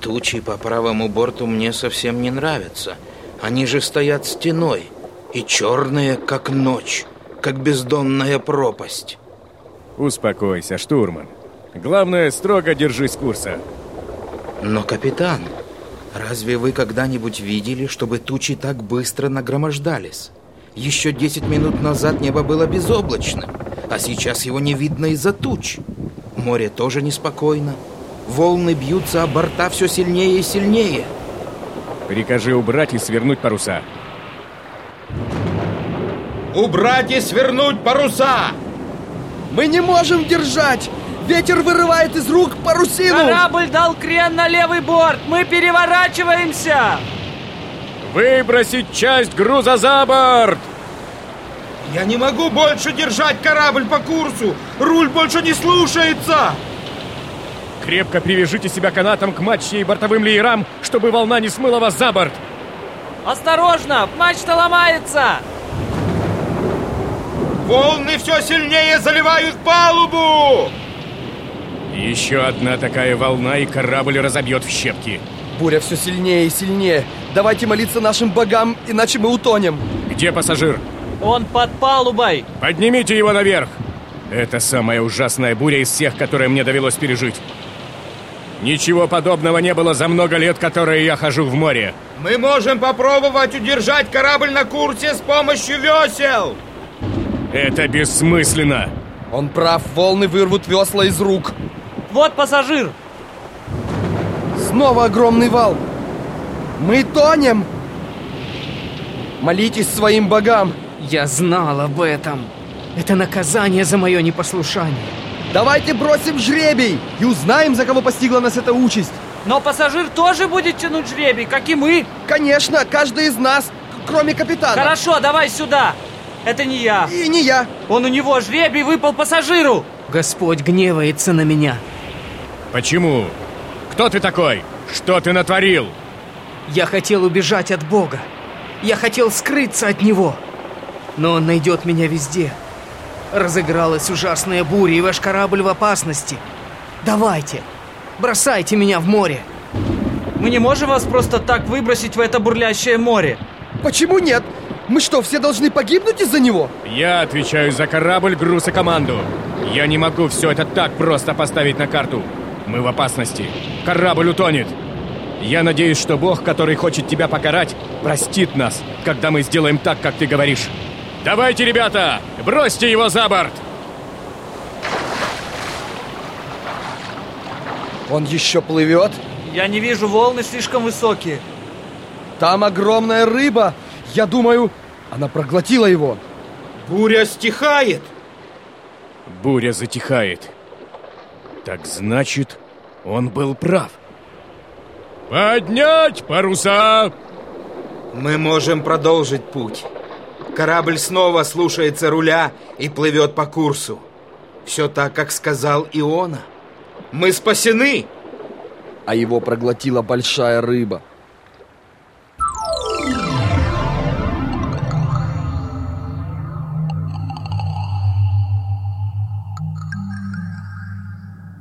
Тучи по правому борту мне совсем не нравятся. Они же стоят стеной и черные, как ночь, как бездонная пропасть. Успокойся, штурман. Главное, строго держись курса. Но, капитан, разве вы когда-нибудь видели, чтобы тучи так быстро нагромождались? Еще 10 минут назад небо было безоблачным, а сейчас его не видно из-за туч. Море тоже неспокойно. Волны бьются о борта все сильнее и сильнее. Прикажи убрать и свернуть паруса. Убрать и свернуть паруса! Мы не можем держать! Ветер вырывает из рук парусину! Корабль дал крен на левый борт! Мы переворачиваемся! Выбросить часть груза за борт! Я не могу больше держать корабль по курсу! Руль больше не слушается! Крепко привяжите себя канатом к мачте и бортовым леерам, чтобы волна не смыла вас за борт! Осторожно! Мачта ломается! Волны все сильнее заливают палубу! Еще одна такая волна, и корабль разобьет в щепки. Буря все сильнее и сильнее. Давайте молиться нашим богам, иначе мы утонем. Где пассажир? Он под палубой! Поднимите его наверх! Это самая ужасная буря из всех, которые мне довелось пережить. Ничего подобного не было за много лет, которые я хожу в море. Мы можем попробовать удержать корабль на курсе с помощью весел! Это бессмысленно. Он прав, волны вырвут весла из рук. Вот пассажир! Снова огромный вал. Мы тонем. Молитесь своим богам. Я знал об этом. Это наказание за мое непослушание. Давайте бросим жребий и узнаем, за кого постигла нас эта участь. Но пассажир тоже будет тянуть жребий, как и мы. Конечно, каждый из нас, кроме капитана. Хорошо, давай сюда. Это не я. И не я. Он у него жребий выпал пассажиру. Господь гневается на меня. Почему? Кто ты такой? Что ты натворил? Я хотел убежать от Бога. Я хотел скрыться от Него. Но Он найдет меня везде. Разыгралась ужасная буря, и ваш корабль в опасности. Давайте, бросайте меня в море. Мы не можем вас просто так выбросить в это бурлящее море. Почему нет? Мы что, все должны погибнуть из-за него? Я отвечаю за корабль, груз и команду. Я не могу все это так просто поставить на карту. Мы в опасности. Корабль утонет. Я надеюсь, что Бог, который хочет тебя покарать, простит нас, когда мы сделаем так, как ты говоришь. Давайте, ребята, бросьте его за борт! Он еще плывет? Я не вижу, волны слишком высокие. Там огромная рыба. Я думаю, она проглотила его. Буря стихает! Буря затихает. Так значит, он был прав. Поднять паруса! Мы можем продолжить путь. Корабль снова слушается руля и плывет по курсу. Все так, как сказал Иона. Мы спасены! А его проглотила большая рыба.